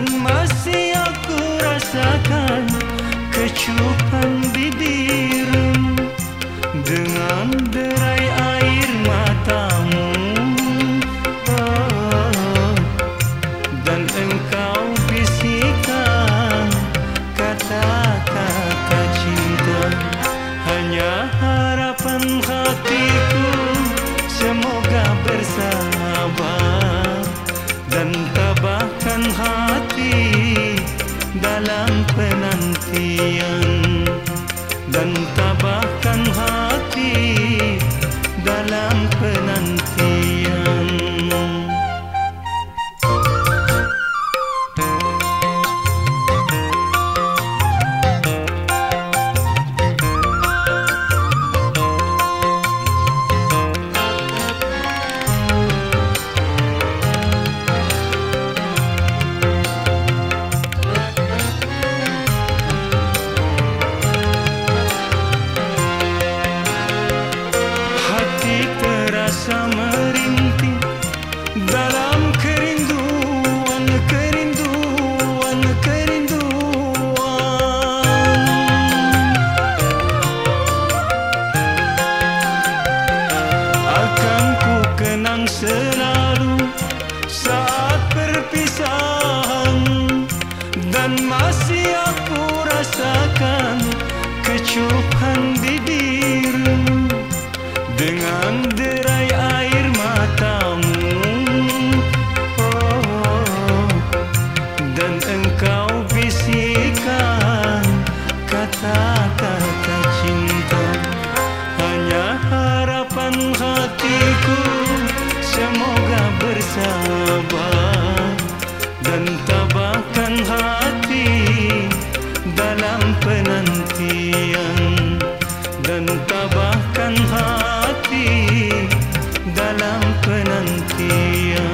Dan masih aku rasakan kecupan दन्तवा cupan अनन्तीयं